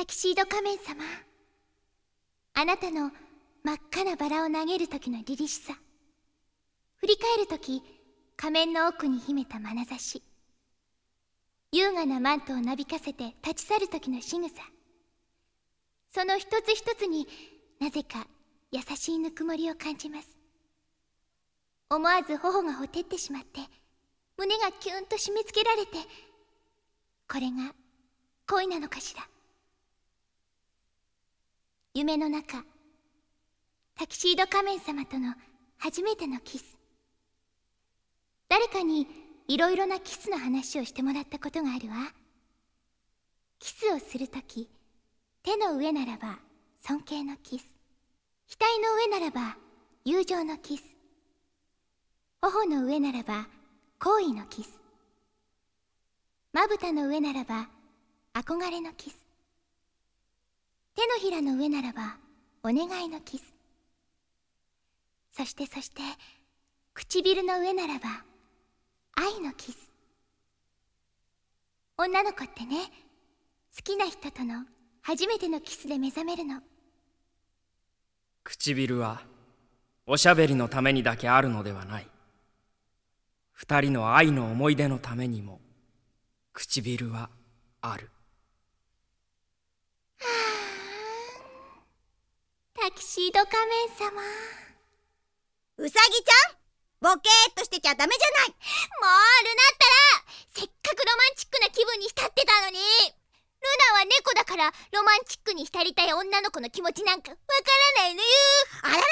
タキシード仮面様あなたの真っ赤なバラを投げる時の凛々しさ。振り返る時仮面の奥に秘めた眼差し。優雅なマントをなびかせて立ち去る時の仕草。その一つ一つになぜか優しいぬくもりを感じます。思わず頬がほてってしまって胸がキュンと締め付けられてこれが恋なのかしら。夢の中タキシード仮面様との初めてのキス。誰かにいろいろなキスの話をしてもらったことがあるわ。キスをするとき手の上ならば尊敬のキス。額の上ならば友情のキス。頬の上ならば好意のキス。まぶたの上ならば憧れのキス。手のひらの上ならばお願いのキス。そしてそして唇の上ならば愛のキス。女の子ってね好きな人との初めてのキスで目覚めるの。唇はおしゃべりのためにだけあるのではない。二人の愛の思い出のためにも唇はあるタキシード仮面様。うさぎちゃん？ボケーっとしてちゃダメじゃない。もうルナったらせっかくロマンチックな気分に浸ってたのに。ルナは猫だからロマンチックに浸りたい女の子の気持ちなんかわからないのよ。あららら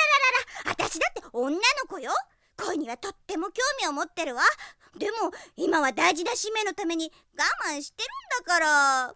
らら私だって女の子よ。恋にはとっても興味を持ってるわ。でも今は大事な使命のために我慢してるんだから